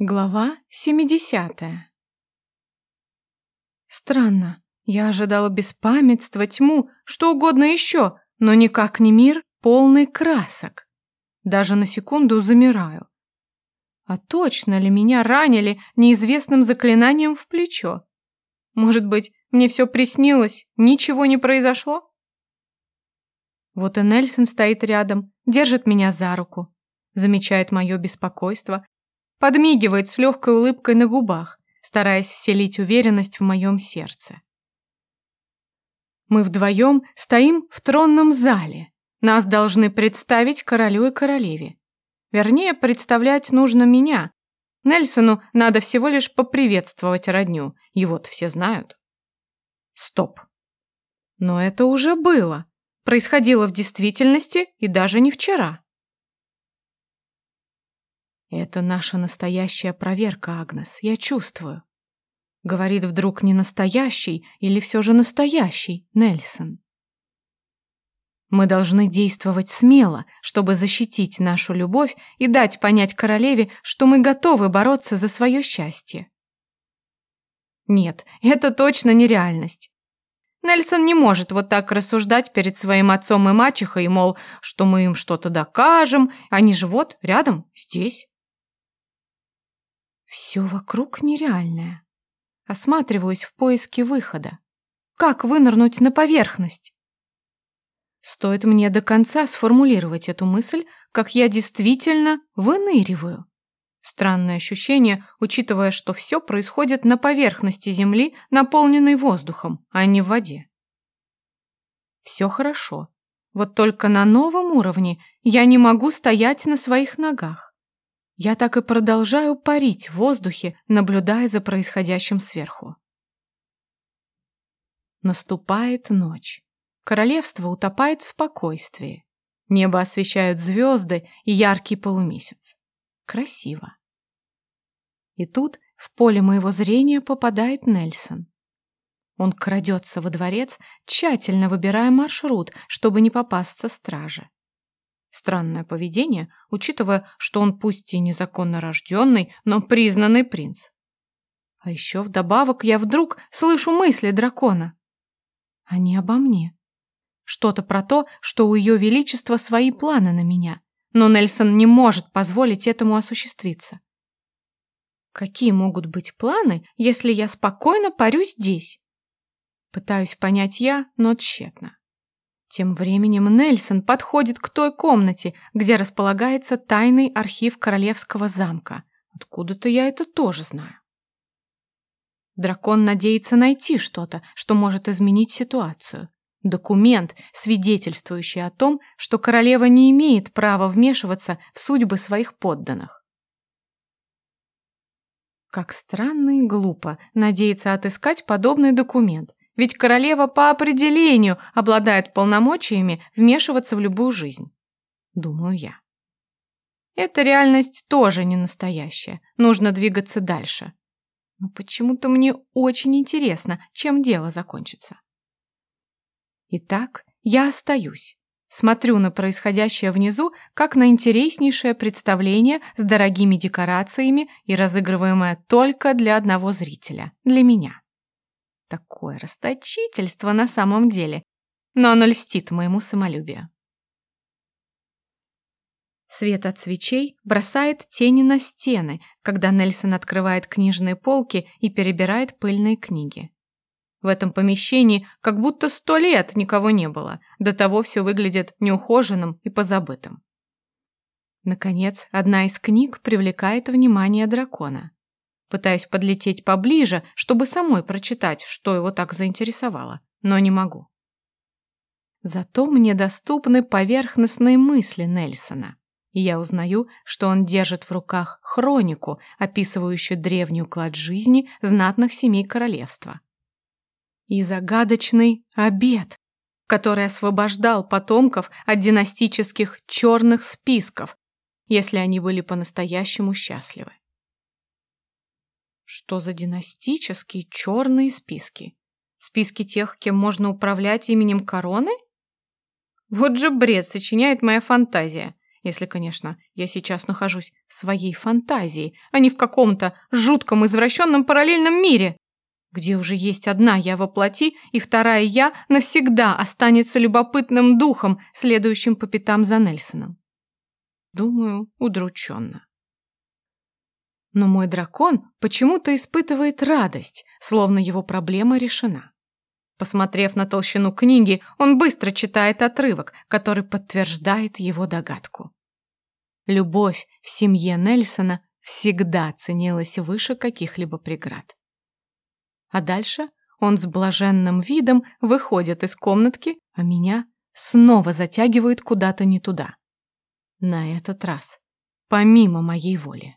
Глава 70 Странно. Я ожидала беспамятства, тьму, что угодно еще, но никак не мир, полный красок. Даже на секунду замираю. А точно ли меня ранили неизвестным заклинанием в плечо? Может быть, мне все приснилось, ничего не произошло? Вот и Нельсон стоит рядом, держит меня за руку, замечает мое беспокойство, подмигивает с легкой улыбкой на губах, стараясь вселить уверенность в моем сердце. Мы вдвоем стоим в тронном зале. Нас должны представить королю и королеве. Вернее, представлять нужно меня. Нельсону надо всего лишь поприветствовать родню. Его-то все знают. Стоп. Но это уже было. Происходило в действительности и даже не вчера. «Это наша настоящая проверка, Агнес, я чувствую». Говорит вдруг не настоящий или все же настоящий Нельсон. Мы должны действовать смело, чтобы защитить нашу любовь и дать понять королеве, что мы готовы бороться за свое счастье. Нет, это точно нереальность. Нельсон не может вот так рассуждать перед своим отцом и мачехой, мол, что мы им что-то докажем, они же вот рядом, здесь. Все вокруг нереальное. Осматриваюсь в поиске выхода. Как вынырнуть на поверхность? Стоит мне до конца сформулировать эту мысль, как я действительно выныриваю. Странное ощущение, учитывая, что все происходит на поверхности Земли, наполненной воздухом, а не в воде. Все хорошо. Вот только на новом уровне я не могу стоять на своих ногах. Я так и продолжаю парить в воздухе, наблюдая за происходящим сверху. Наступает ночь. Королевство утопает в спокойствии. Небо освещают звезды и яркий полумесяц. Красиво. И тут в поле моего зрения попадает Нельсон. Он крадется во дворец, тщательно выбирая маршрут, чтобы не попасться страже. Странное поведение, учитывая, что он пусть и незаконно рожденный, но признанный принц. А еще вдобавок я вдруг слышу мысли дракона. Они обо мне. Что-то про то, что у ее величества свои планы на меня, но Нельсон не может позволить этому осуществиться. Какие могут быть планы, если я спокойно парю здесь? Пытаюсь понять я, но тщетно. Тем временем Нельсон подходит к той комнате, где располагается тайный архив королевского замка. Откуда-то я это тоже знаю. Дракон надеется найти что-то, что может изменить ситуацию. Документ, свидетельствующий о том, что королева не имеет права вмешиваться в судьбы своих подданных. Как странно и глупо надеяться отыскать подобный документ, ведь королева по определению обладает полномочиями вмешиваться в любую жизнь. Думаю я. Эта реальность тоже не настоящая. Нужно двигаться дальше. Но почему-то мне очень интересно, чем дело закончится. Итак, я остаюсь. Смотрю на происходящее внизу, как на интереснейшее представление с дорогими декорациями и разыгрываемое только для одного зрителя, для меня. Такое расточительство на самом деле, но оно льстит моему самолюбию. Свет от свечей бросает тени на стены, когда Нельсон открывает книжные полки и перебирает пыльные книги. В этом помещении как будто сто лет никого не было, до того все выглядит неухоженным и позабытым. Наконец, одна из книг привлекает внимание дракона. Пытаюсь подлететь поближе, чтобы самой прочитать, что его так заинтересовало, но не могу. Зато мне доступны поверхностные мысли Нельсона, и я узнаю, что он держит в руках хронику, описывающую древний уклад жизни знатных семей королевства. И загадочный обед, который освобождал потомков от династических черных списков, если они были по-настоящему счастливы. Что за династические черные списки? Списки тех, кем можно управлять именем короны? Вот же бред сочиняет моя фантазия. Если, конечно, я сейчас нахожусь в своей фантазии, а не в каком-то жутком извращенном параллельном мире, где уже есть одна я воплоти, и вторая я навсегда останется любопытным духом, следующим по пятам за Нельсоном. Думаю, удрученно. Но мой дракон почему-то испытывает радость, словно его проблема решена. Посмотрев на толщину книги, он быстро читает отрывок, который подтверждает его догадку. Любовь в семье Нельсона всегда ценилась выше каких-либо преград. А дальше он с блаженным видом выходит из комнатки, а меня снова затягивает куда-то не туда. На этот раз, помимо моей воли.